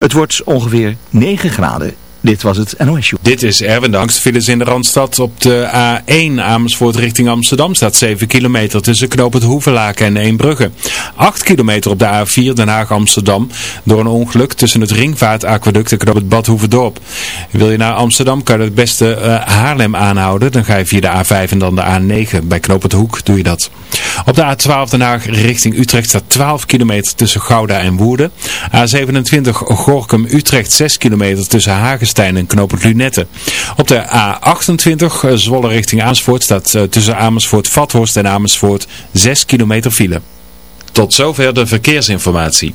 Het wordt ongeveer 9 graden. Dit was het NOS Show. Dit is Erwin. Files in de Randstad op de A1 Amersfoort richting Amsterdam staat 7 kilometer tussen knoop het Hoevelaken en Eembrugge. 8 kilometer op de A4 Den Haag Amsterdam door een ongeluk tussen het Ringvaartaqueduct en knoop het Bad Hoeverdorp. Wil je naar Amsterdam kan je het beste uh, Haarlem aanhouden. Dan ga je via de A5 en dan de A9. Bij knoop Hoek doe je dat. Op de A12 Den Haag richting Utrecht staat 12 kilometer tussen Gouda en Woerden. A27 Gorkum Utrecht 6 kilometer tussen Hagen en Knopend Lunette. Op de A28 eh, Zwolle richting Amersfoort staat eh, tussen Amersfoort Vathorst en Amersfoort 6 kilometer file. Tot zover de verkeersinformatie.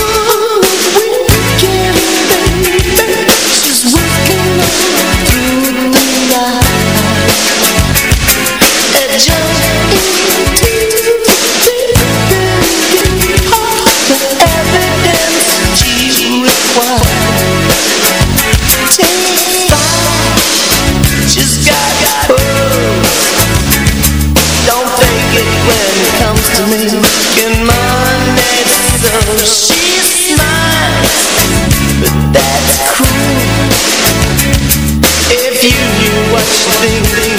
We must be working for the skin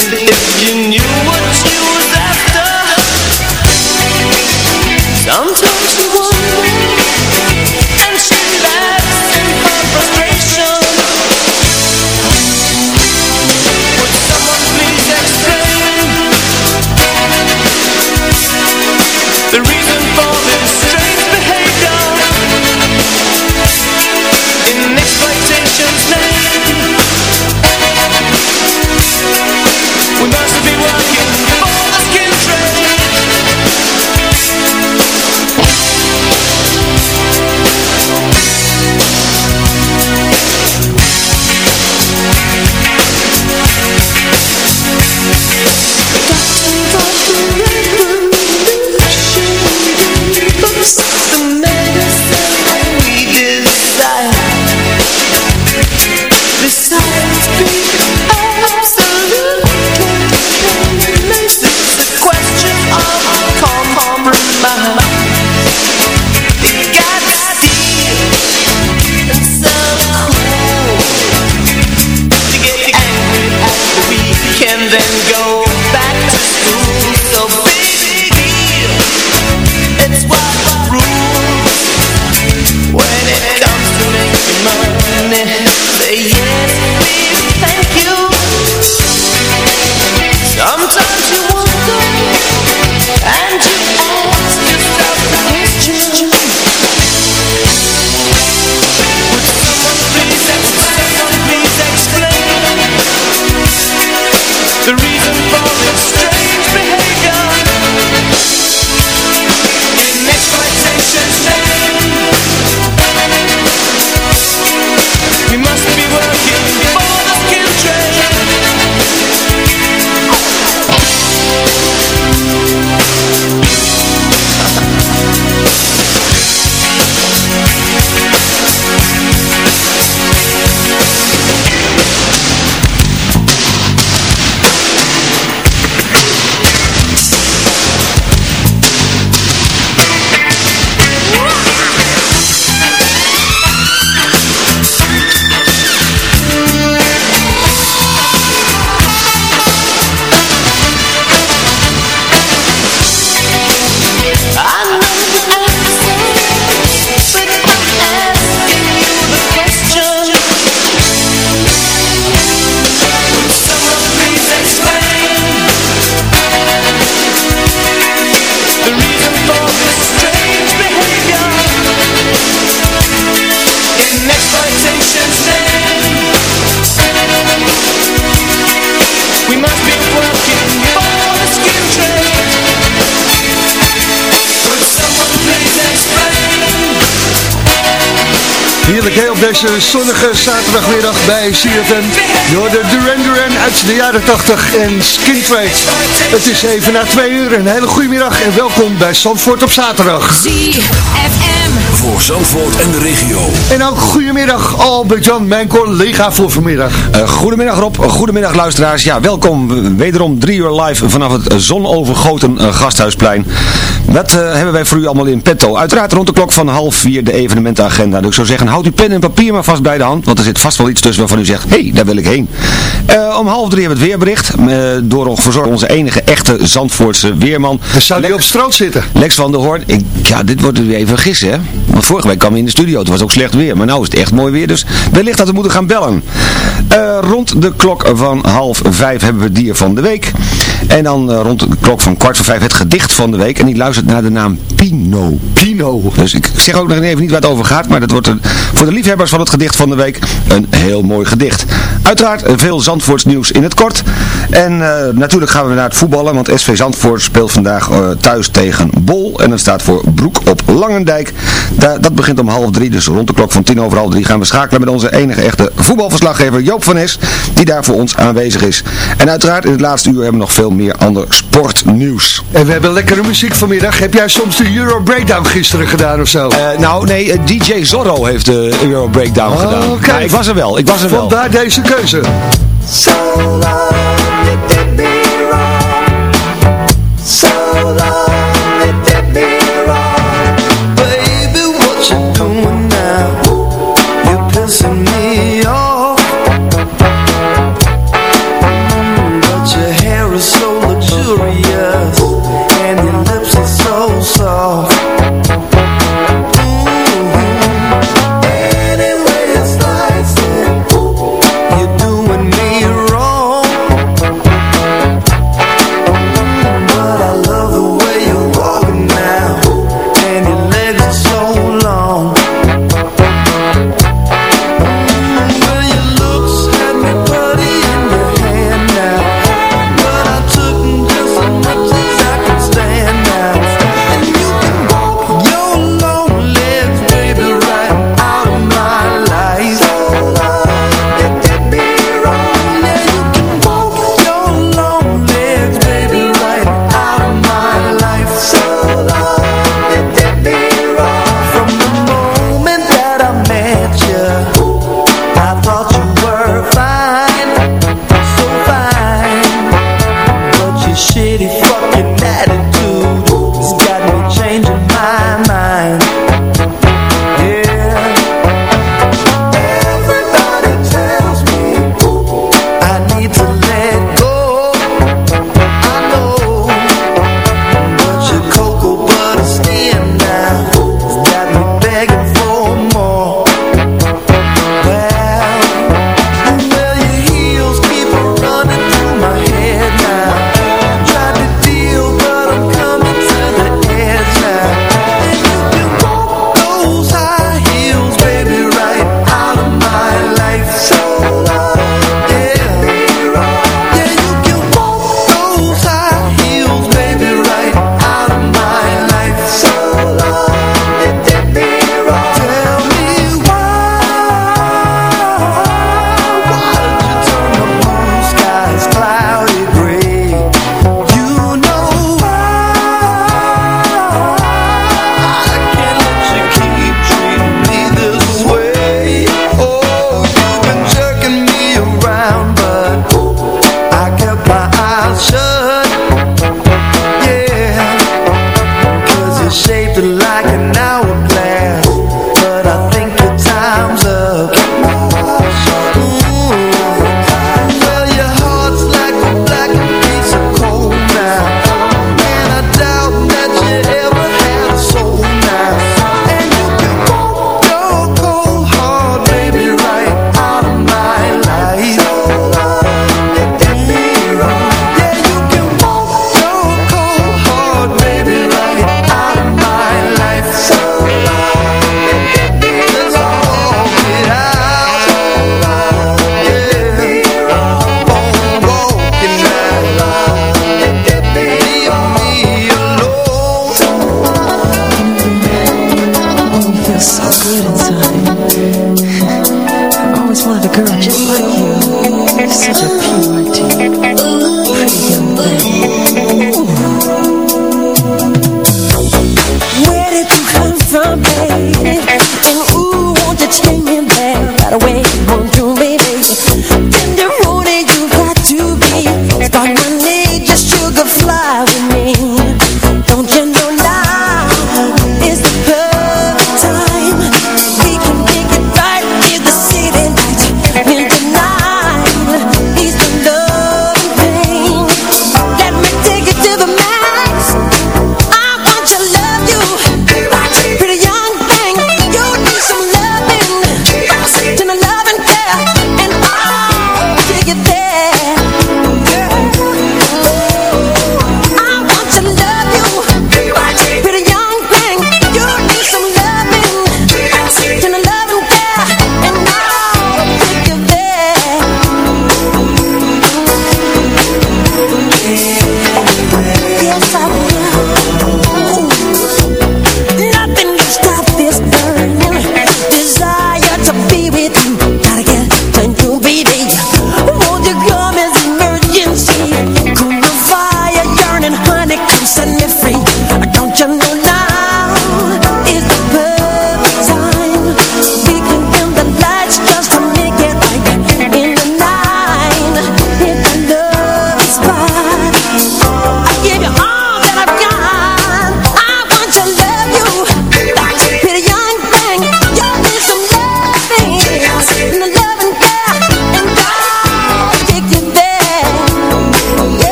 Heerlijk heel op deze zonnige zaterdagmiddag bij CFM. Door de Duran Duran uit de jaren 80 en Skin Trade. Het is even na twee uur. Een hele goede middag en welkom bij Zandvoort op zaterdag. ZFM. Voor Zandvoort en de regio. En ook goedemiddag Albert-Jan, mijn collega voor vanmiddag. Uh, goedemiddag Rob, uh, goedemiddag luisteraars. Ja, welkom wederom drie uur live vanaf het zonovergoten uh, Gasthuisplein. Wat hebben wij voor u allemaal in petto? Uiteraard rond de klok van half vier de evenementenagenda. Dus ik zou zeggen, houd uw pen en papier maar vast bij de hand, want er zit vast wel iets tussen waarvan u zegt, hé, hey, daar wil ik heen. om half drie hebben we het weerbericht, door verzorgd onze enige echte Zandvoortse weerman. Dan zou hij op strand zitten. Lex van der Hoorn. Ik, ja, dit wordt weer even gissen, hè. Want vorige week kwam hij in de studio, het was ook slecht weer. Maar nou is het echt mooi weer, dus wellicht dat we moeten gaan bellen. Uh, rond de klok van half vijf hebben we dier van de week. En dan uh, rond de klok van kwart voor vijf het gedicht van de week. En die luistert naar de naam Pino. Pino. Dus ik zeg ook nog even niet waar het over gaat. Maar dat wordt een, voor de liefhebbers van het gedicht van de week een heel mooi gedicht. Uiteraard veel Zandvoorts nieuws in het kort. En uh, natuurlijk gaan we naar het voetballen. Want SV Zandvoort speelt vandaag thuis tegen Bol. En dat staat voor Broek op Langendijk. Da dat begint om half drie. Dus rond de klok van tien over half drie gaan we schakelen met onze enige echte voetbalverslaggever Joop van Es. Die daar voor ons aanwezig is. En uiteraard in het laatste uur hebben we nog veel meer ander sportnieuws. En we hebben lekkere muziek vanmiddag. Heb jij soms de Euro Breakdown gisteren gedaan of zo? Uh, nou, nee, DJ Zorro heeft de Euro Breakdown oh, gedaan. Okay. Ja, ik was er wel, ik was er wel. Vandaar deze keuze. So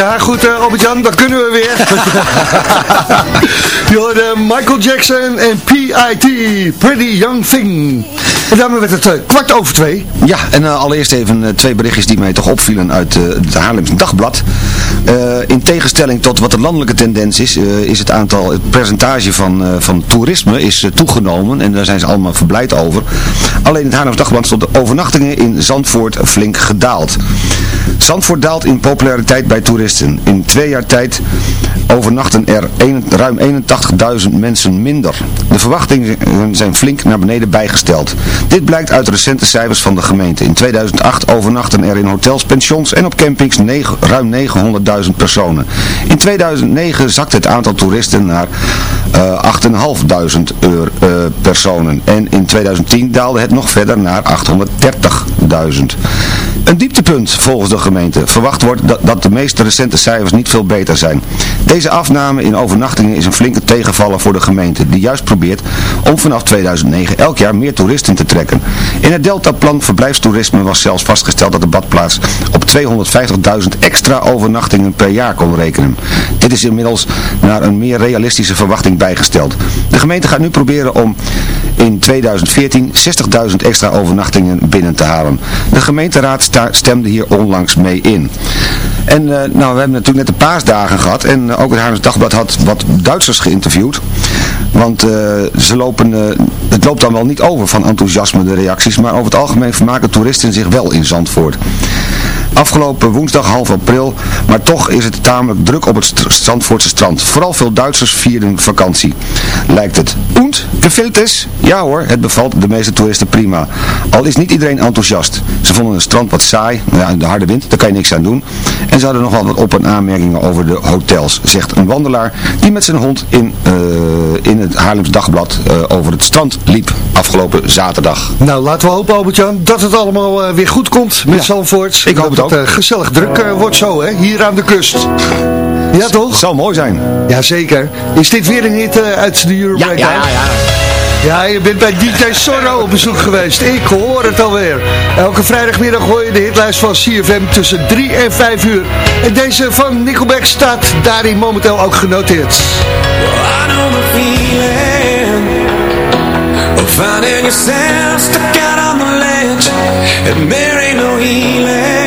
Haar goed, uh, Albert-Jan? Dan kunnen we weer. Je hoorde Michael Jackson en P.I.T. Pretty Young Thing. En daarmee werd het eh, kwart over twee. Ja, en eh, allereerst even twee berichtjes die mij toch opvielen uit het Haarlems Dagblad. Eh, in tegenstelling tot wat de landelijke tendens is, eh, is het aantal, het percentage van, eh, van toerisme is toegenomen en daar zijn ze allemaal verblijd over. Alleen het Haarlems Dagblad stond de overnachtingen in Zandvoort flink gedaald. Zandvoort daalt in populariteit bij toeristen. In twee jaar tijd overnachten er ruim 81.000 mensen minder. De verwachtingen zijn flink naar beneden bijgesteld. Dit blijkt uit recente cijfers van de gemeente. In 2008 overnachten er in hotels, pensions en op campings ruim 900.000 personen. In 2009 zakte het aantal toeristen naar eh 8.500 euro, eh, personen. En in 2010 daalde het nog verder naar 830.000. Een dieptepunt volgens de gemeente. Verwacht wordt dat, dat de meest recente cijfers niet veel beter zijn. Afname in overnachtingen is een flinke tegenvaller voor de gemeente, die juist probeert om vanaf 2009 elk jaar meer toeristen te trekken. In het Deltaplan verblijfstoerisme was zelfs vastgesteld dat de badplaats op 250.000 extra overnachtingen per jaar kon rekenen. Dit is inmiddels naar een meer realistische verwachting bijgesteld. De gemeente gaat nu proberen om in 2014 60.000 extra overnachtingen binnen te halen. De gemeenteraad stemde hier onlangs mee in. En eh, nou, we hebben natuurlijk net de paasdagen gehad en eh, ook het Haarlems Dagblad had wat Duitsers geïnterviewd. Want eh, ze lopen, eh, het loopt dan wel niet over van enthousiasme de reacties, maar over het algemeen vermaken toeristen zich wel in Zandvoort. Afgelopen woensdag half april, maar toch is het tamelijk druk op het Zandvoortse strand. Vooral veel Duitsers vierden vakantie. Lijkt het. Und, gefällt es? Ja hoor, het bevalt de meeste toeristen prima. Al is niet iedereen enthousiast. Ze vonden het strand wat saai, nou ja, de harde wind, daar kan je niks aan doen. En ze hadden nogal wat op- en aanmerkingen over de hotels, zegt een wandelaar die met zijn hond in, eh, in het Haarlems Dagblad eh, over het strand liep afgelopen zaterdag. Nou, laten we hopen, Albert-Jan, dat het allemaal eh, weer goed komt met Ja. Zandvoort. Ik hoop dat het ook. gezellig druk wordt zo, hè, hier aan de kust. Ja, toch? Zou mooi zijn. Jazeker. Is dit weer een hit uit de Euro Breakdown? ja. Ja, je bent bij DJ Sorro op bezoek geweest. Ik hoor het alweer. Elke vrijdagmiddag hoor je de hitlijst van CFM tussen 3 en 5 uur. En deze van Nickelback staat daarin momenteel ook genoteerd. I know the feeling of finding yourself stuck out on the ledge and there ain't no healing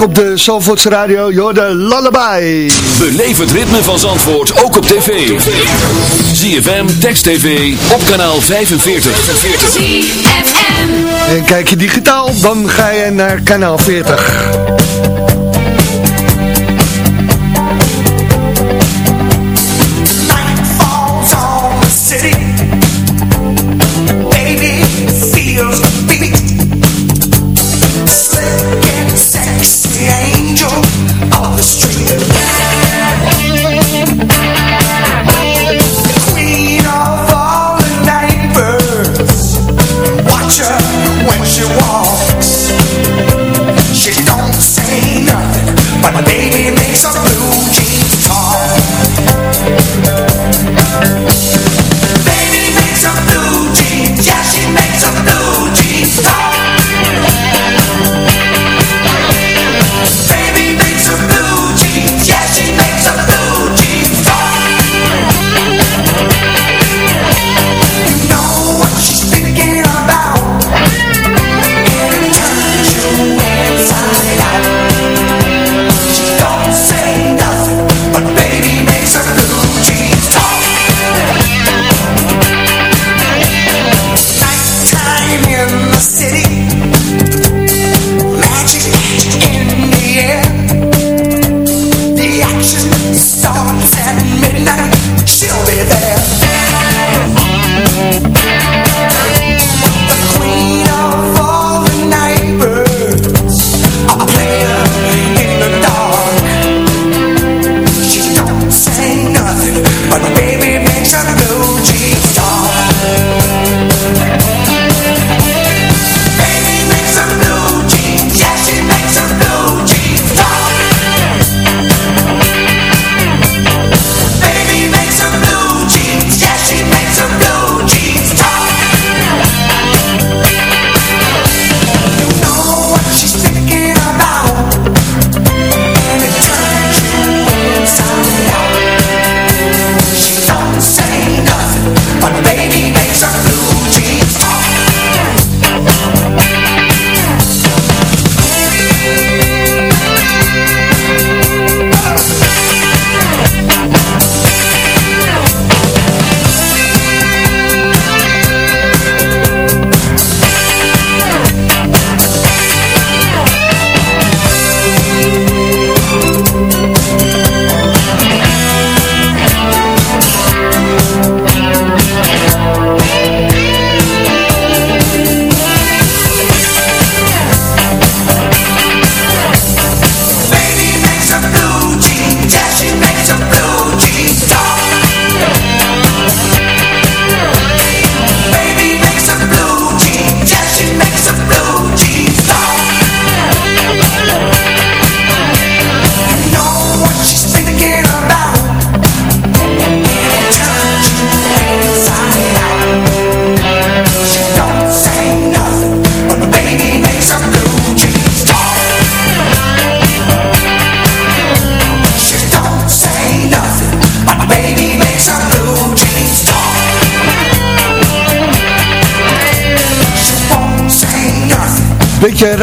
op de Zandvoortse Radio. Jorde Lullaby. Beleef het ritme van Zandvoort ook op tv. ZFM, Text TV, op kanaal 45. ZFM. En kijk je digitaal, dan ga je naar kanaal 40.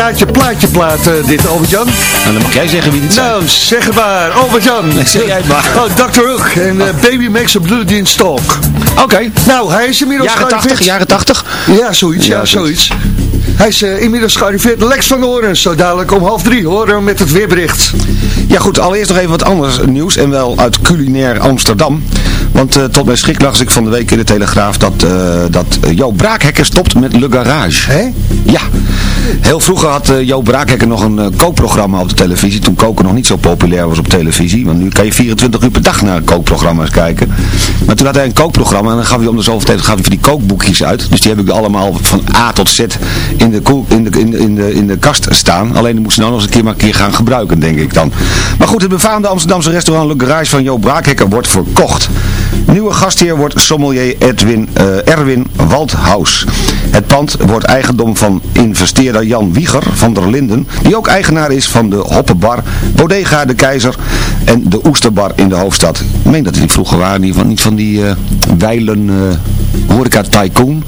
Raadje plaatje plaat eh, dit, Albert-Jan. Nou, dan mag jij zeggen wie dit zijn. Nou, zeg maar, Albert-Jan. zeg jij het maar. Oh, Dr. Hook en eh, Baby Makes a Blue Jeans Talk. Oké. Nou, hij is inmiddels Jaren 80, gearriveerd. jaren 80. Ja, zoiets, ja, Ja, zoiets. Hij is eh, inmiddels gearriveerd. Lex van Oren, zo dadelijk om half drie horen we met het weerbericht. Ja goed, allereerst nog even wat anders nieuws en wel uit culinair Amsterdam. Want eh, tot mijn schrik las ik van de week in de Telegraaf dat, eh dat eh, Jo Braakhekker stopt met Le Garage. Hè? Ja, heel vroeger had eh Jo Braakhekker nog een kookprogramma op de televisie. Toen koken nog niet zo populair was op televisie. Want nu kan je 24 uur per dag naar kookprogramma's kijken. Maar toen had hij een kookprogramma en dan gaf hij om de zoveel tijd gaf hij van die kookboekjes uit. Dus die heb ik allemaal van A tot Z in de, koel- in de, in de, in de, in de kast staan. Alleen die moest nou nog eens een keer maar een keer gaan gebruiken, denk ik dan. Maar goed, het befaamde Amsterdamse restaurant Le Garage van Jo Braakhekker wordt verkocht. Nieuwe gastheer wordt sommelier Edwin, eh, Erwin Waldhaus. Het pand wordt eigendom van investeerder Jan Wieger van der Linden, die ook eigenaar is van de Hoppenbar, Bodega de Keizer en de Oesterbar in de hoofdstad. Ik meen dat die vroeger waren, die van, niet van die eh, horeca tycoon.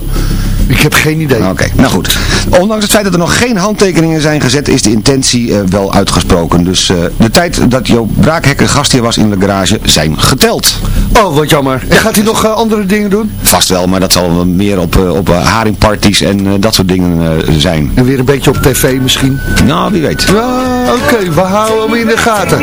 Ik heb geen idee. Oké, nou goed. Ondanks het feit dat er nog geen handtekeningen zijn gezet, is de intentie eh, wel uitgesproken. Dus eh, de tijd dat Joop Braakhekker gastheer was in de garage zijn geteld. Oh, wat jammer. En gaat hij nog eh, andere dingen doen? Vast wel, maar dat zal meer op, eh, op haringparties en eh, dat soort dingen eh, zijn. En weer een beetje op tv misschien? Nou, wie weet. Ja, Oké, we houden hem in de gaten.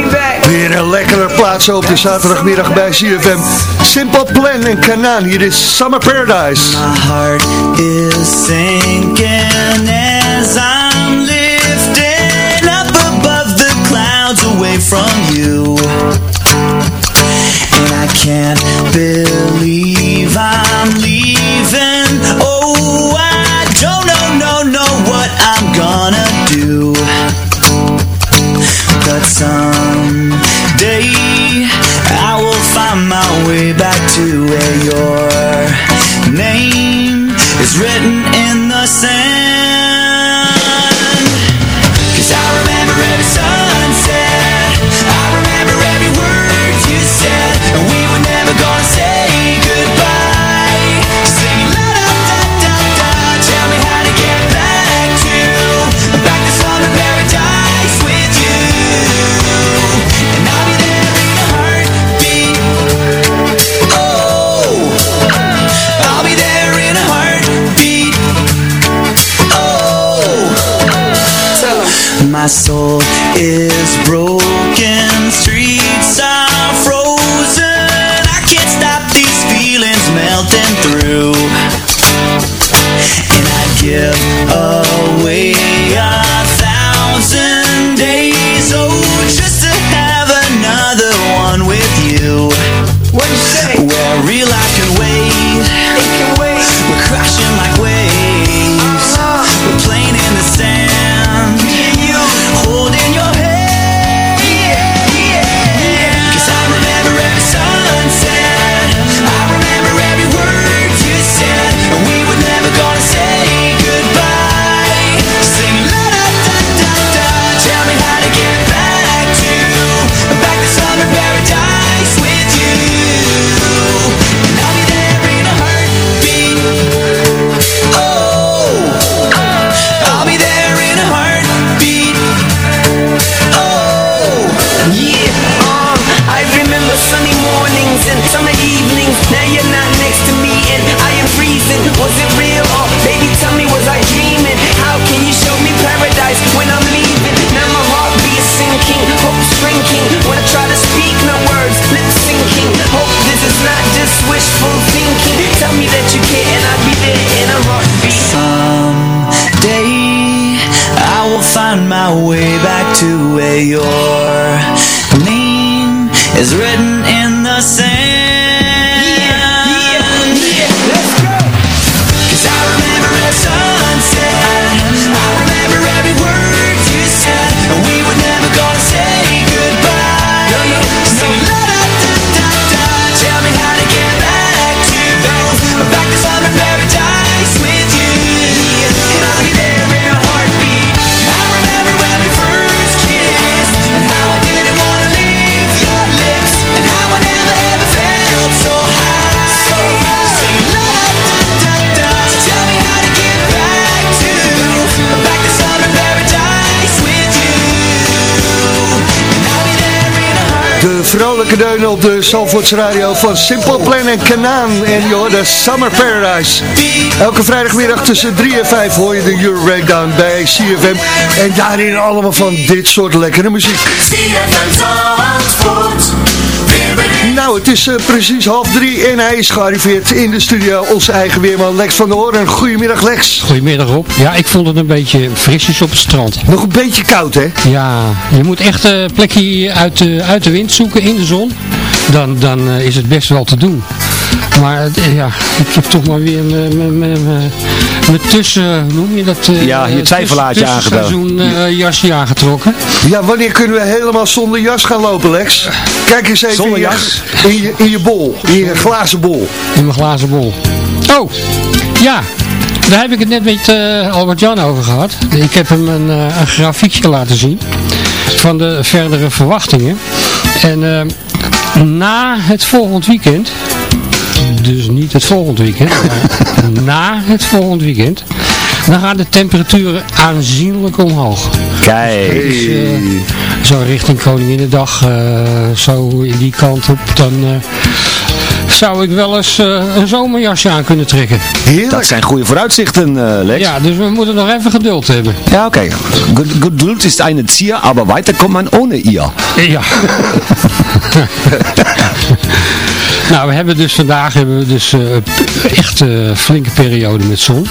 Weer een lekkere plaats op de zaterdagmiddag bij CFM. Simple Plan en Kanaan. Hier is Summer Paradise. My heart is sinking as I'm lifting up above the clouds away from you. And I can't believe and summer evenings. Now you're not next to me and I am freezing. Was it real or baby tell me was I dreaming? How can you show me paradise when I'm leaving? Now my heart beats sinking, hope shrinking. When I try to speak, no words, lips sinking. Hope this is not just wishful thinking. Tell me that you care and I'll be there in a heartbeat. Someday I will find my way back to where your name is written the sand. Vrolijke deunen op de Zalvoorts Radio van Simple Plan en Kanaan. En joh, de Summer Paradise. Elke vrijdagmiddag tussen 3 en 5 hoor je de Euro Breakdown bij CFM. En daarin allemaal van dit soort lekkere muziek. Nou, het is eh, precies half drie en hij is gearriveerd in de studio. Onze eigen weerman Lex van der Hoorn. Goedemiddag Lex. Goedemiddag Rob. Ja, ik vond het een beetje frisjes op het strand. Nog een beetje koud hè? Ja, je moet echt een plekje uit de, uit de wind zoeken in de zon. Dan, dan eh, is het best wel te doen. Maar eh, ja, ik heb toch maar weer mijn- tussen, hoe noem je dat? eh, Ja, je twijfelaartje aangedaan. Zo'n jasje aangetrokken. Ja, wanneer kunnen we helemaal zonder jas gaan lopen Lex? Kijk eens even Zonder in, je, jas? in, je, in je bol, in je glazen bol. In mijn glazen bol. Oh, ja. Daar heb ik het net met eh, Albert-Jan over gehad. Ik heb hem een, eh, een grafiekje laten zien van de verdere verwachtingen. En eh, na het volgend weekend dus niet het volgend weekend, maar na het volgend weekend, dan gaan de temperaturen aanzienlijk omhoog. Kijk. Dus, eh, zo richting Koninginnedag, eh zo in die kant op, dan eh, zou ik wel eens een zomerjasje aan kunnen trekken. Dat zijn goede vooruitzichten, Lex. Ja, dus we moeten nog even geduld hebben. Ja, oké. Ged- Geduld ist eine Zier, aber weiter kommt man ohne ihr. Ja. nou, we hebben dus vandaag hebben we dus, eh, echt eh, flinke periode met zon.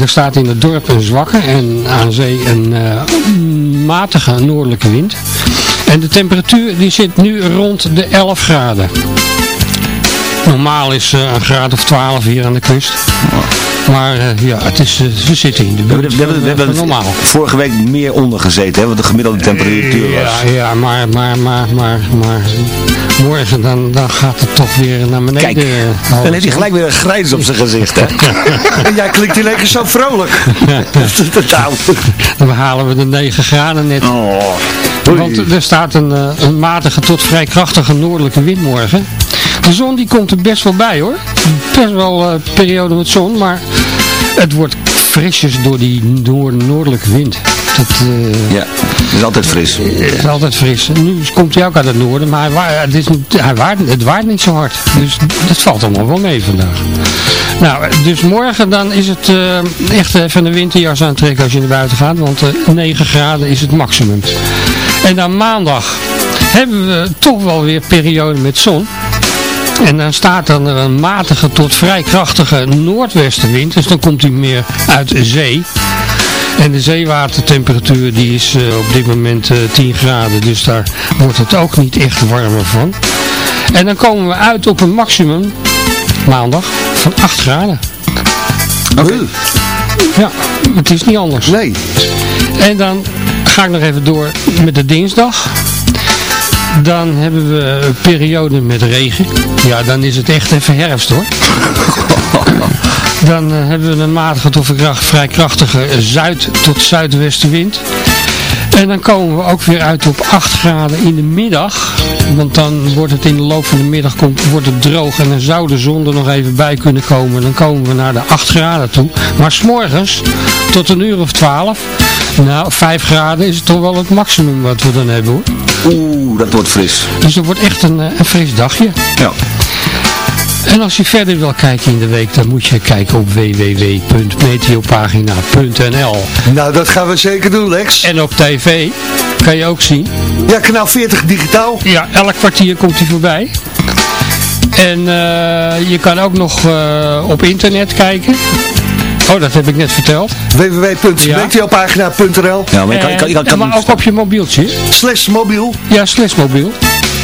Er staat in het dorp een zwakke en aan zee een eh, matige noordelijke wind. En de temperatuur die zit nu rond de 11 graden. Normaal is een graad of 12 hier aan de kust. Maar eh, ja, het is, eh, we zitten in de We buurt hebben, we hebben, we van, hebben van normaal. vorige week meer onder gezeten, hè, wat de gemiddelde temperatuur was. Ja, ja, maar, maar, maar, maar, maar morgen dan, dan gaat het toch weer naar beneden. Kijk, eh, dan heeft hij gelijk weer een grijns op zijn gezicht, hè? En jij klinkt hier lekker zo vrolijk. Nou. Dan halen we de 9 graden net. Oh. Want er staat een, eh, een matige tot vrij krachtige noordelijke wind morgen. De zon die komt er best wel bij hoor. Best wel een periode met zon, maar het wordt frisjes door die noord noordelijke wind. Dat, eh, Ja, het is altijd fris. Het is altijd fris. Nu komt hij ook uit het noorden, maar hij, het, is, hij het waait niet zo hard. Dus dat valt allemaal wel mee vandaag. Nou, dus morgen dan is het eh, echt even een winterjas aantrekken als je naar buiten gaat, want eh 9 graden is het maximum. En dan maandag hebben we toch wel weer periode met zon. En dan staat dan er een matige tot vrij krachtige noordwestenwind, dus dan komt hij meer uit de zee. En de zeewatertemperatuur die is eh, op dit moment eh, 10 graden, dus daar wordt het ook niet echt warmer van. En dan komen we uit op een maximum, maandag, van 8 graden. Oké. Ja, het is niet anders. Nee. En dan ga ik nog even door met de dinsdag. Dan hebben we een periode met regen. Ja, dan is het echt even herfst hoor. Dan eh, hebben we een matige tot vrij krachtige zuid- tot zuidwestenwind. En dan komen we ook weer uit op 8 graden in de middag. Want dan wordt het in de loop van de middag komt, wordt het droog en dan zou de zon er nog even bij kunnen komen. Dan komen we naar de 8 graden toe. Maar s'morgens tot een uur of 12, nou 5 graden is het toch wel het maximum wat we dan hebben hoor. Oeh, dat wordt fris. Dus het wordt echt een, eh, een fris dagje. Ja. En als je verder wil kijken in de week, dan moet je kijken op www.meteopagina.nl Nou, dat gaan we zeker doen, Lex. En op tv kan je ook zien. Ja, kanaal 40 digitaal. Ja, elk kwartier komt hij voorbij. En eh, je kan ook nog eh, op internet kijken. Oh, dat heb ik net verteld. www.meteopagina.nl Ja, maar je kan, je kan, je kan, maar ook op je mobieltje. Slash mobiel. Ja, slash mobiel.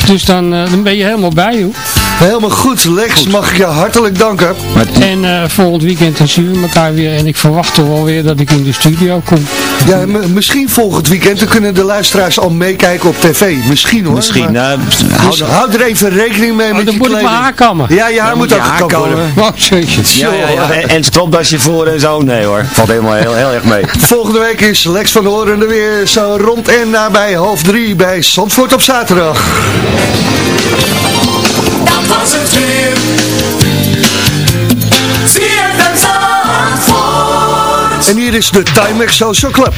Dus dan, eh, dan ben je helemaal bij, joh. Helemaal goed, Lex. Mag ik je hartelijk danken. En eh, volgend weekend dan zien we elkaar weer. En ik verwacht toch wel weer dat ik in de studio kom. Ja, misschien volgend weekend dan kunnen de luisteraars al meekijken op tv. Misschien hoor. Misschien. Maar- Nou, dus hou, hou er even rekening mee Oh, met dan je moet ik mijn kleding. haar kammen. Ja, je haar Dan moet ook gekamd worden. Oh, ja, ja, ja. En, en stropdasje voor en zo. Nee hoor, valt helemaal heel, heel erg mee. Volgende week is Lex van Horen er weer zo rond en nabij half drie bij Zandvoort op zaterdag. Dat was het weer. En hier is de Timex Social Club.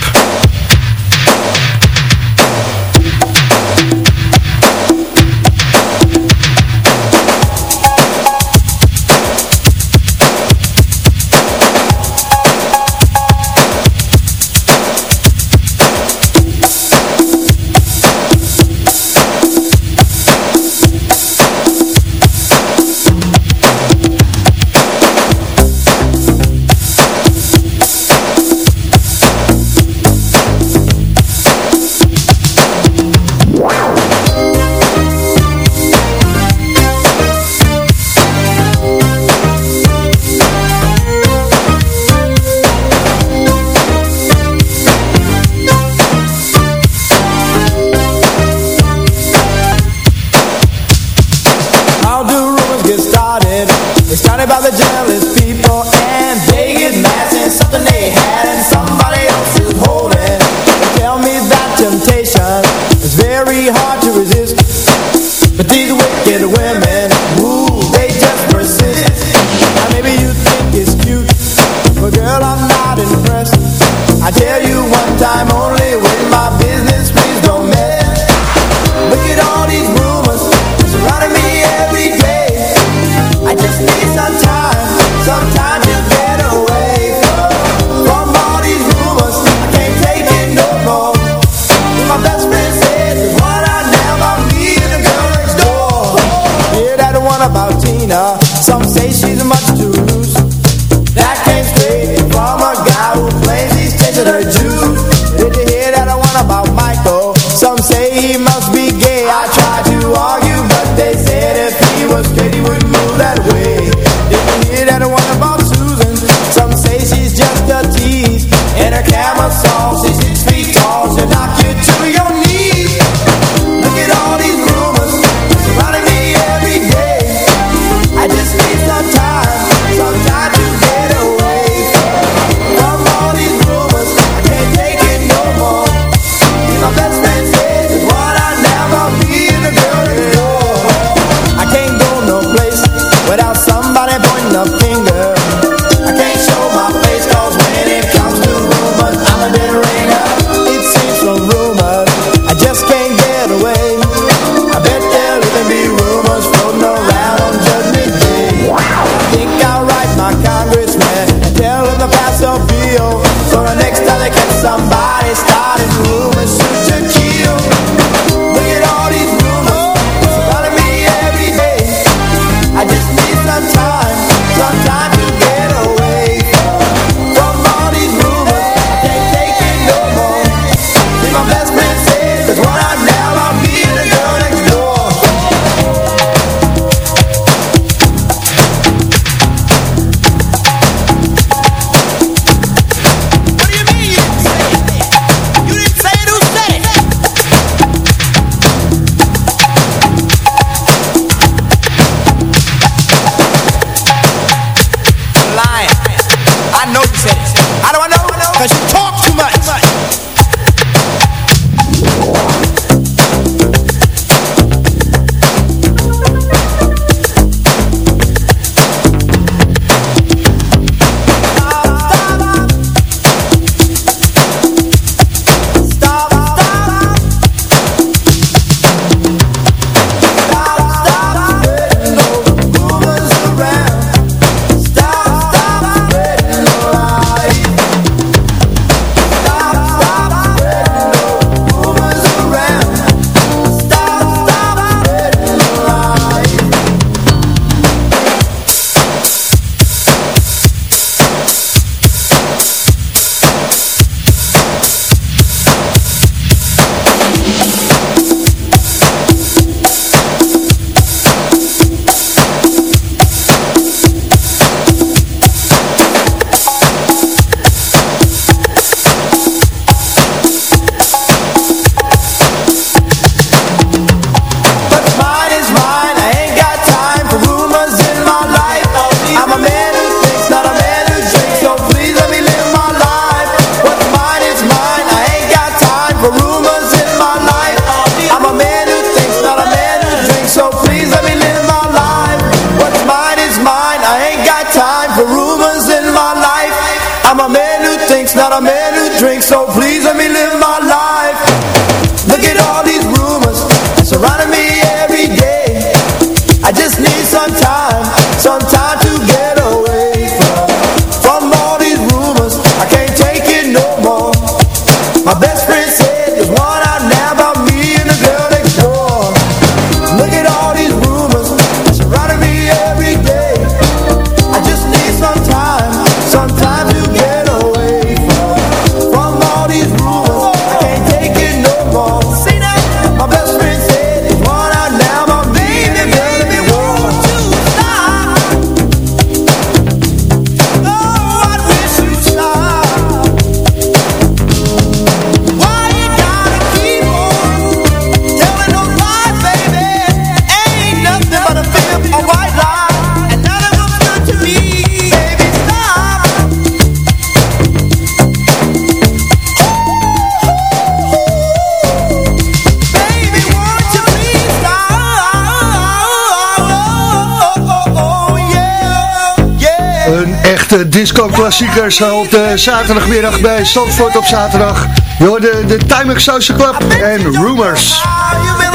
Disco-klassiekers op zaterdagmiddag bij Zandvoort op zaterdag. Je hoorde de Time Social Club en Rumors.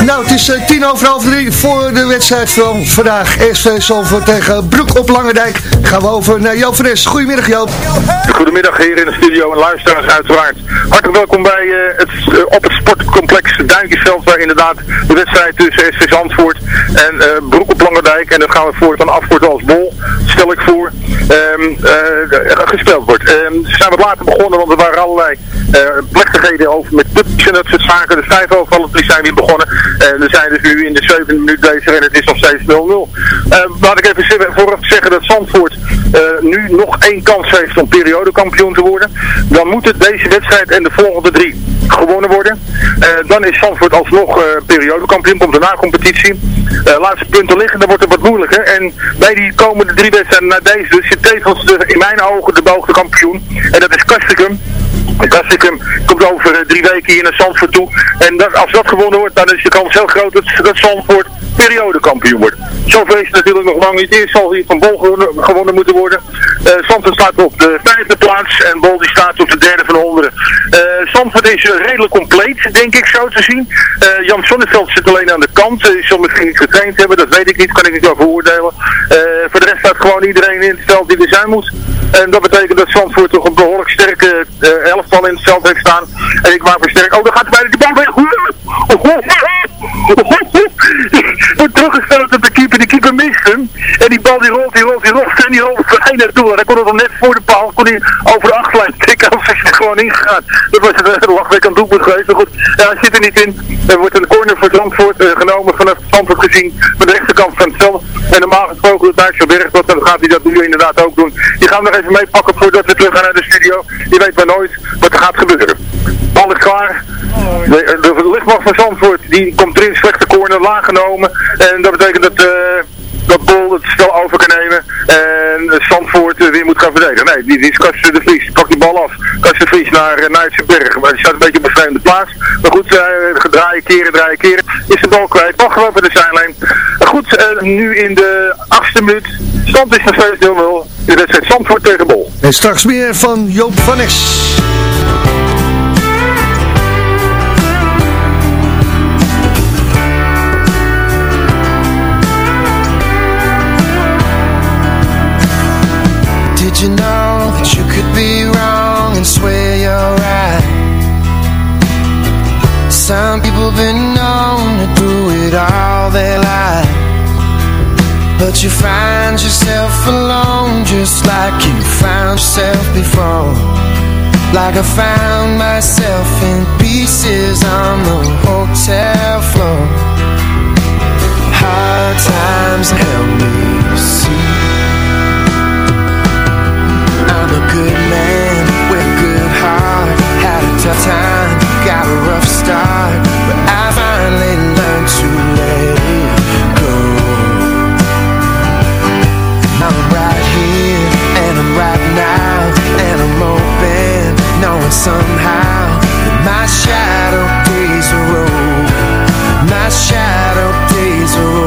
Nou, het is eh, tien over half drie voor de wedstrijd van vandaag. SV Zandvoort tegen Broek op Langendijk. Gaan we over naar Joop Fres. Goedemiddag Joop. Goedemiddag hier in de studio en luisteraars uiteraard. Hartelijk welkom bij eh, het, eh, op het sportcomplex Duinkjesveld waar inderdaad de wedstrijd tussen SV Zandvoort en eh, Broek op Langendijk en dat gaan we voortaan afkorten als bol, stel ik voor, eh, gespeeld wordt. Ehm, ze zijn wat later begonnen want er waren allerlei eh, plechtigheden over met pubs en dat soort zaken. De vijf over half drie zijn weer begonnen en we zijn dus nu in de zevende minuut bezig en het is nog steeds 0-0. Ehm, laat ik even vooraf zeggen dat Zandvoort eh, nu nog één kans heeft om periodekampioen te worden. Dan moet het deze wedstrijd en de volgende drie gewonnen worden. Eh, dan is Zandvoort alsnog eh periodekampioen, komt daarna competitie. Eh, laatste punten liggen, dan wordt het wat moeilijker. En bij die komende drie wedstrijden na deze dus zit tevens de, in mijn ogen de beoogde kampioen. En dat is Kastikum. Kastikum komt over drie weken hier naar Zandvoort toe. En dat, als dat gewonnen wordt, dan is de kans heel groot dat, dat Zandvoort periodekampioen wordt. Zover is het natuurlijk nog lang niet. Eerst zal hier van Bol gewonnen, moeten worden. Eh Zandvoort staat op de vijfde plaats en Bol die staat op de derde van de onderen. Eh Zandvoort is eh, redelijk compleet, denk ik zo te zien. Eh, Jan Sonneveld zit alleen aan de kant. Uh, zal misschien niet getraind hebben, dat weet ik niet, kan ik niet over beoordelen. Eh, voor de rest staat gewoon iedereen in het veld die er zijn moet. En dat betekent dat Zandvoort toch een behoorlijk sterke eh, elftal in het veld heeft staan. En ik maak versterk. Oh, dan gaat bijna de bal weg. Wordt teruggespeeld op de keeper. De keeper mist En die bal die rolt, die rolt, die rolt. En die rolt vrij naartoe. En hij kon het al net voor de paal. Kon hij over de achterlijn tikken. Als hij er gewoon ingegaan. Dat was een lachwekkend doelpunt geweest. Maar goed, ja, hij zit er niet in. Er wordt een corner voor Zandvoort eh, genomen vanaf Zandvoort gezien. Met de rechterkant van het veld. En normaal gesproken Duitse berg. Dan gaat hij dat nu inderdaad ook doen. Die gaan we nog even meepakken voordat we terug gaan naar de studio. Je weet maar nooit wat er gaat gebeuren. Bal is klaar. De, de lichtmacht van Zandvoort die komt erin, slechte corner, laag genomen. En dat betekent dat, eh dat Bol het spel over kan nemen. En Zandvoort eh, weer moet gaan verdedigen. Nee, die, die is Kastje de Vries. Pak die bal af. Kastje de Vries naar, uh, naar berg. Maar die staat een beetje op een vreemde plaats. Maar goed, uh, draaien, keren, draaien, keren. Is de bal kwijt. Mag gewoon de zijlijn. Goed, nu in de achtste minuut. Stand is nog steeds 0-0. De wedstrijd Zandvoort tegen Bol. En straks meer van Joop van Es. You know that you could be wrong and swear you're right? Some people been known to do it all their life. But you find yourself alone just like you found yourself before. Like I found myself in pieces on the hotel floor. Hard times help me see I'm a good man with a good heart. Had a tough time, got a rough start. But I finally learned to let it go. I'm right here and I'm right now. And I'm open, knowing somehow That my shadow days are over. My shadow days are over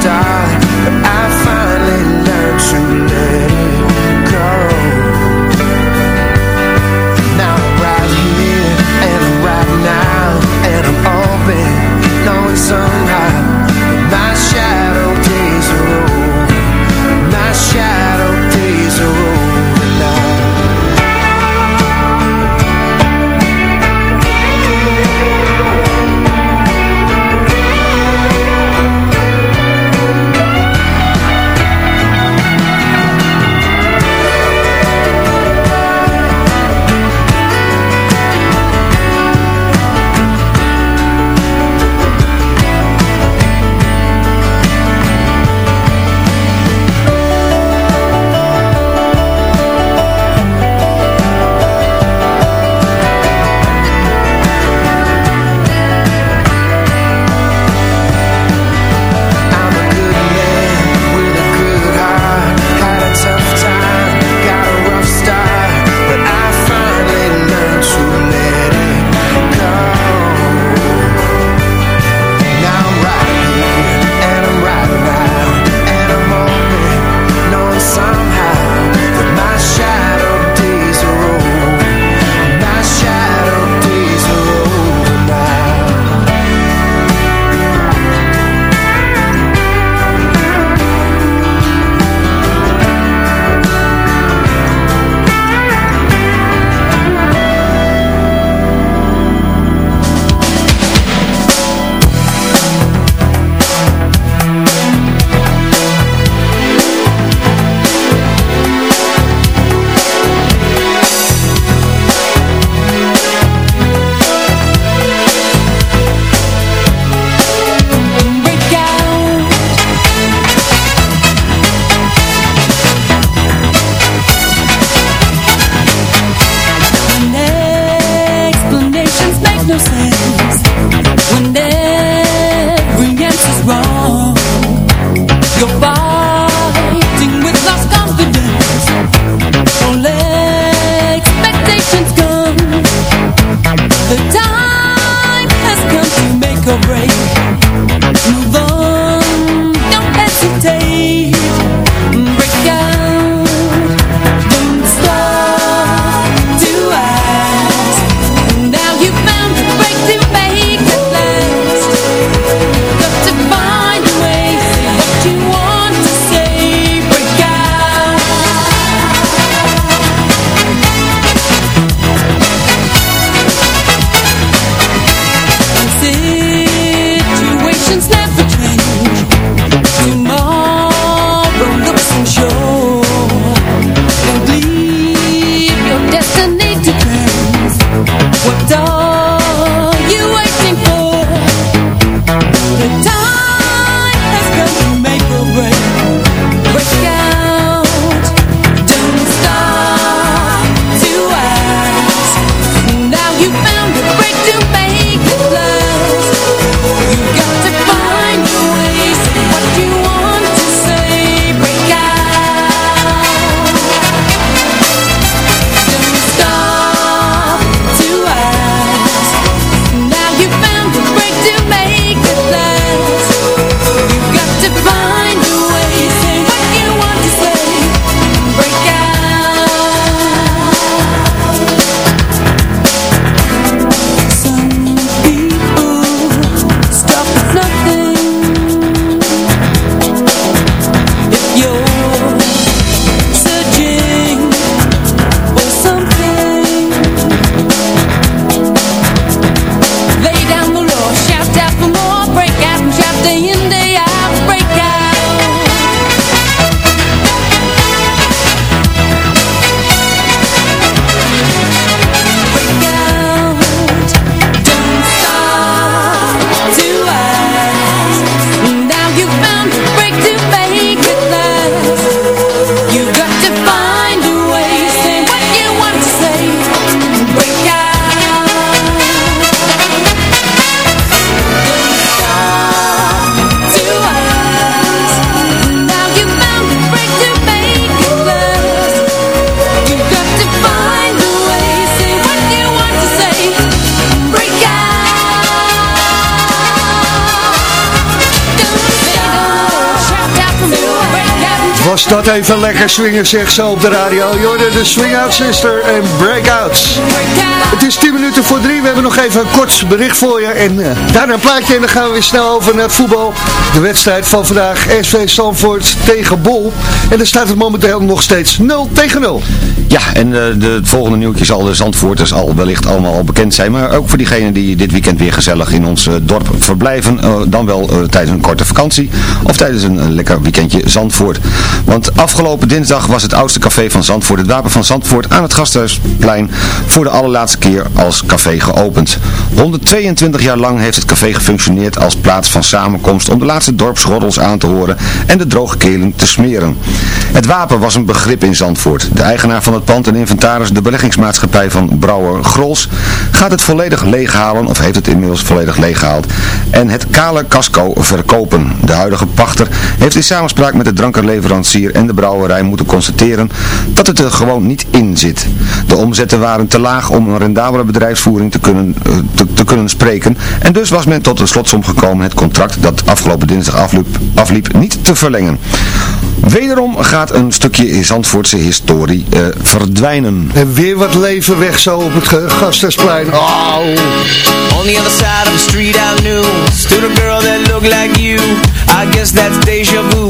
start But I finally learned to let Was even lekker swingen, zeg zo op de radio. Jorden, de Swing Out Sister en Breakouts. Het is 10 minuten voor drie. We hebben nog even een kort bericht voor je. En eh, daarna een plaatje en dan gaan we weer snel over naar het voetbal. De wedstrijd van vandaag, SV Stamford tegen Bol. En dan staat het momenteel nog steeds 0 tegen 0. Ja, en eh, de, het volgende nieuwtje zal de Zandvoorters al wellicht allemaal al bekend zijn. Maar ook voor diegenen die dit weekend weer gezellig in ons eh, dorp verblijven. dan wel tijdens een korte vakantie of tijdens een lekker weekendje Zandvoort. Want afgelopen dinsdag was het oudste café van Zandvoort, het Wapen van Zandvoort, aan het Gasthuisplein voor de allerlaatste keer als café geopend. 122 jaar lang heeft het café gefunctioneerd als plaats van samenkomst om de laatste dorpsroddels aan te horen en de droge kelen te smeren. Het wapen was een begrip in Zandvoort. De eigenaar van het pand en inventaris, de beleggingsmaatschappij van Brouwer Grols, gaat het volledig leeghalen, of heeft het inmiddels volledig leeggehaald, en het kale casco verkopen. De huidige pachter heeft in samenspraak met de drankenleverancier en de brouwerij moeten constateren dat het er gewoon niet in zit. De omzetten waren te laag om een rendabele bedrijfsvoering te kunnen, eh, te, te kunnen spreken en dus was men tot de slotsom gekomen het contract dat afgelopen dinsdag afliep, afliep niet te verlengen. Wederom gaat een stukje Zandvoortse historie eh, verdwijnen. En weer wat leven weg zo op het Gasthuisplein. Oh. On the other side of the street I knew Stood a girl that looked like you I guess that's deja vu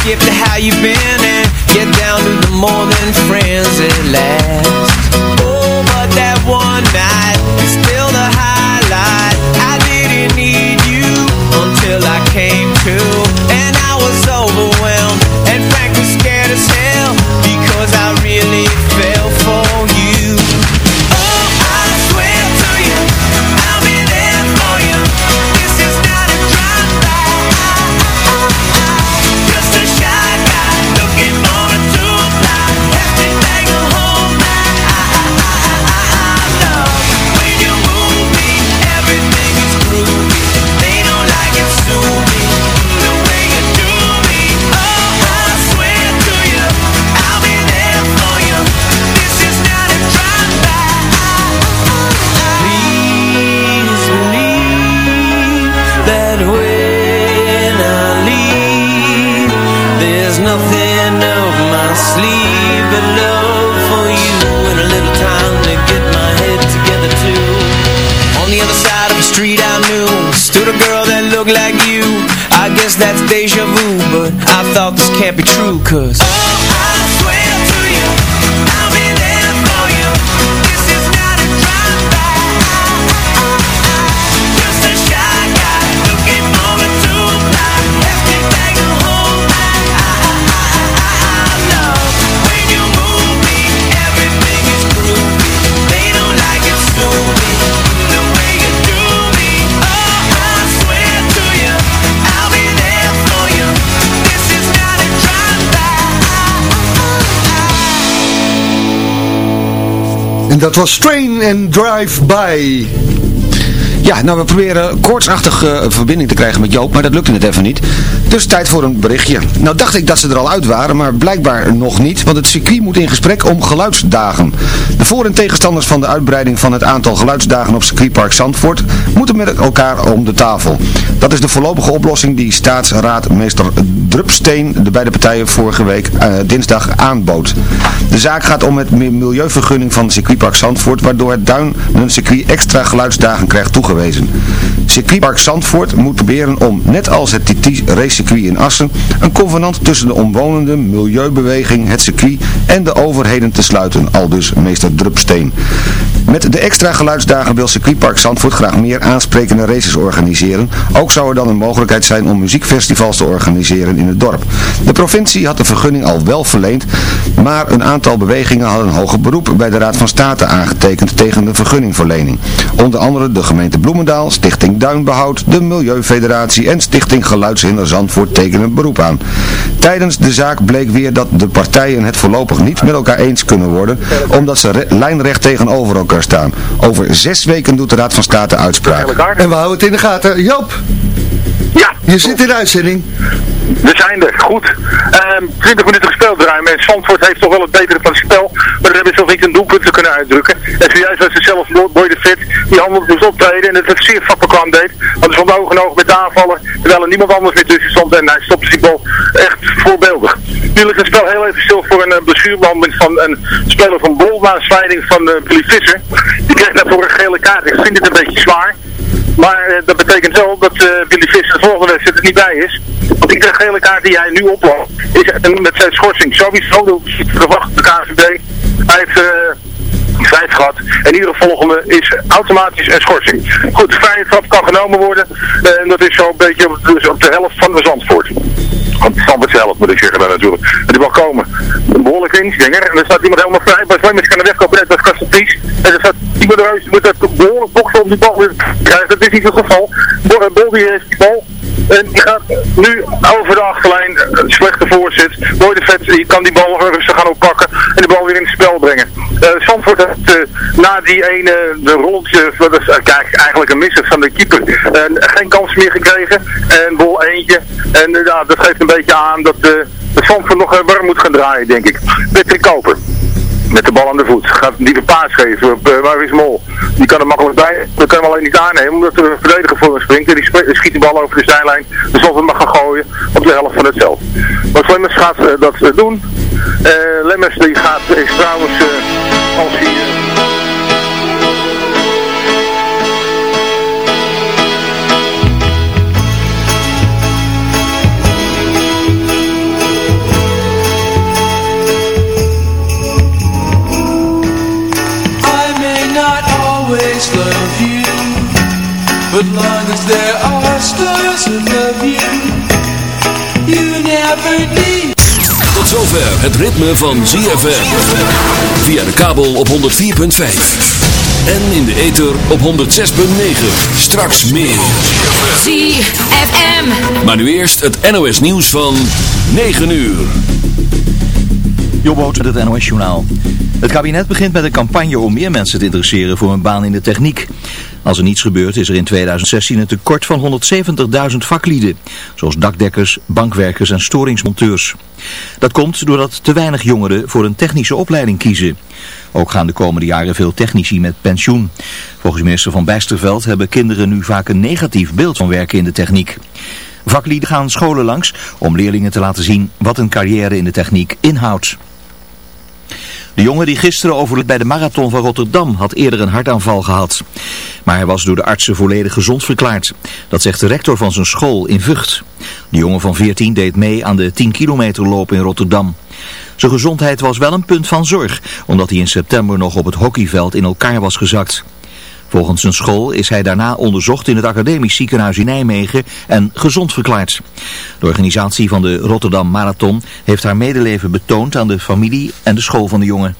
skip to how you've been En dat was Train and Drive By. Ja, nou we proberen koortsachtig eh, verbinding te krijgen met Joop, maar dat lukte net even niet. Dus tijd voor een berichtje. Nou dacht ik dat ze er al uit waren, maar blijkbaar nog niet, want het circuit moet in gesprek om geluidsdagen. De voor- en tegenstanders van de uitbreiding van het aantal geluidsdagen op circuitpark Zandvoort moeten met elkaar om de tafel. Dat is de voorlopige oplossing die staatsraadmeester Drupsteen de beide partijen vorige week eh, dinsdag aanbood. De zaak gaat om het mi- milieuvergunning van circuitpark Zandvoort, waardoor het Duinen-circuit extra geluidsdagen krijgt toegewezen. Circuitpark Zandvoort moet proberen om, net als het TT racecircuit in Assen, een convenant tussen de omwonenden, milieubeweging, het circuit en de overheden te sluiten, al dus meester Drupsteen. Met de extra geluidsdagen wil circuitpark Zandvoort graag meer aansprekende races organiseren. Ook zou er dan een mogelijkheid zijn om muziekfestivals te organiseren in het dorp. De provincie had de vergunning al wel verleend, maar een aantal bewegingen hadden een hoger beroep bij de Raad van State aangetekend tegen de vergunningverlening. Onder andere de gemeente Bloemendaal, Stichting Duinbehoud, de Milieufederatie en Stichting Geluidshinder Zandvoort tekenen beroep aan. Tijdens de zaak bleek weer dat de partijen het voorlopig niet met elkaar eens kunnen worden, omdat ze re- lijnrecht tegenover elkaar staan. Over zes weken doet de Raad van State uitspraak. En we houden het in de gaten. Joop, Ja, je zit in de uitzending. We zijn er. Goed. Ehm 20 minuten gespeeld ruim. En Zandvoort heeft toch wel het betere van het spel. Maar daar hebben ze nog niet een doelpunt te kunnen uitdrukken. En zojuist was het zelf Boy de Vet die handel moest optreden. En het zeer vakbekwaam deed. Want hij stond oog in oog met de aanvallen. Terwijl er niemand anders meer tussen stond. En hij stopte die bal echt voorbeeldig. Nu ligt het spel heel even stil voor een uh, van een speler van Bol. Na van eh, Billy Visser. Die kreeg daarvoor een gele kaart. Ik vind het een beetje zwaar. Maar eh, dat betekent wel dat eh Billy Visser de volgende wedstrijd er niet bij is. Want iedere gele kaart die hij nu oploopt, is met zijn schorsing. Sowieso de, verwacht de KVB. Hij heeft eh, vijf gehad. En iedere volgende is automatisch een schorsing. Goed, vrije trap kan genomen worden. eh, en dat is zo'n beetje op, dus op de helft van de Zandvoort. De Zandvoortse helft moet ik zeggen natuurlijk. En die bal komen. Een behoorlijke inslinger. En er staat iemand helemaal vrij. Bij Slimmers kan de wegkopen. Net als Kastenpries. En er staat iemand eruit. Moet dat behoorlijk boksen om die bal te krijgen. Dat is niet het geval. Bol, Bol die heeft die bal. En die gaat nu over de achterlijn, slechte voorzet. Mooi de vet, die kan die bal rustig gaan oppakken en de bal weer in het spel brengen. Eh Zandvoort eh, na die ene de rondje, dat is eh, eigenlijk een misser van de keeper, eh, geen kans meer gekregen. En bol eentje. En eh, ja, dat geeft een beetje aan dat eh dat Zandvoort nog eh, warm moet gaan draaien, denk ik. Patrick Koper met de bal aan de voet. Gaat die de paas geven op uh, Maurice Mol. Die kan er makkelijk bij. Dat kan hem alleen niet aannemen omdat er een verdediger voor hem springt. En die schiet de bal over de zijlijn. Dus of het mag gaan gooien op de helft van het veld. Maar Lemmers gaat eh, dat eh, doen. Eh Lemmers die gaat, is trouwens... eh, als hij... but long as there are stars above you, you never need. Tot zover het ritme van ZFM. Via de kabel op 104.5. En in de ether op 106.9. Straks meer. ZFM. Maar nu eerst het NOS nieuws van 9 uur. Jobboot met het NOS-journaal. Het kabinet begint met een campagne om meer mensen te interesseren voor een baan in de techniek. Als er niets gebeurt is er in 2016 een tekort van 170.000 vaklieden, zoals dakdekkers, bankwerkers en storingsmonteurs. Dat komt doordat te weinig jongeren voor een technische opleiding kiezen. Ook gaan de komende jaren veel technici met pensioen. Volgens minister Van Bijsterveld hebben kinderen nu vaak een negatief beeld van werken in de techniek. Vaklieden gaan scholen langs om leerlingen te laten zien wat een carrière in de techniek inhoudt. De jongen die gisteren overleed bij de marathon van Rotterdam had eerder een hartaanval gehad. Maar hij was door de artsen volledig gezond verklaard. Dat zegt de rector van zijn school in Vught. De jongen van 14 deed mee aan de 10 kilometer loop in Rotterdam. Zijn gezondheid was wel een punt van zorg, omdat hij in september nog op het hockeyveld in elkaar was gezakt. Volgens zijn school is hij daarna onderzocht in het academisch ziekenhuis in Nijmegen en gezond verklaard. De organisatie van de Rotterdam Marathon heeft haar medeleven betoond aan de familie en de school van de jongen.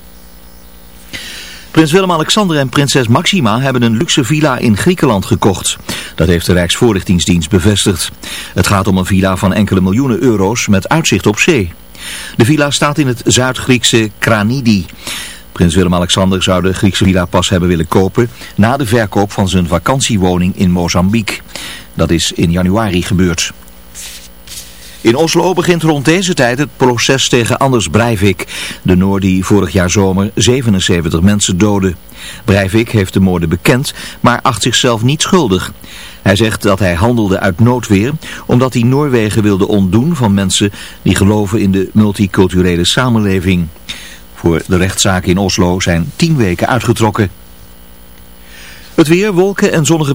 Prins Willem-Alexander en prinses Maxima hebben een luxe villa in Griekenland gekocht. Dat heeft de Rijksvoorlichtingsdienst bevestigd. Het gaat om een villa van enkele miljoenen euro's met uitzicht op zee. De villa staat in het Zuid-Griekse Kranidi. Prins Willem-Alexander zou de Griekse villa pas hebben willen kopen na de verkoop van zijn vakantiewoning in Mozambique. Dat is in januari gebeurd. In Oslo begint rond deze tijd het proces tegen Anders Breivik, de Noor die vorig jaar zomer 77 mensen doodde. Breivik heeft de moorden bekend, maar acht zichzelf niet schuldig. Hij zegt dat hij handelde uit noodweer, omdat hij Noorwegen wilde ontdoen van mensen die geloven in de multiculturele samenleving. Voor de rechtszaken in Oslo zijn tien weken uitgetrokken. Het weer, wolken en zonnige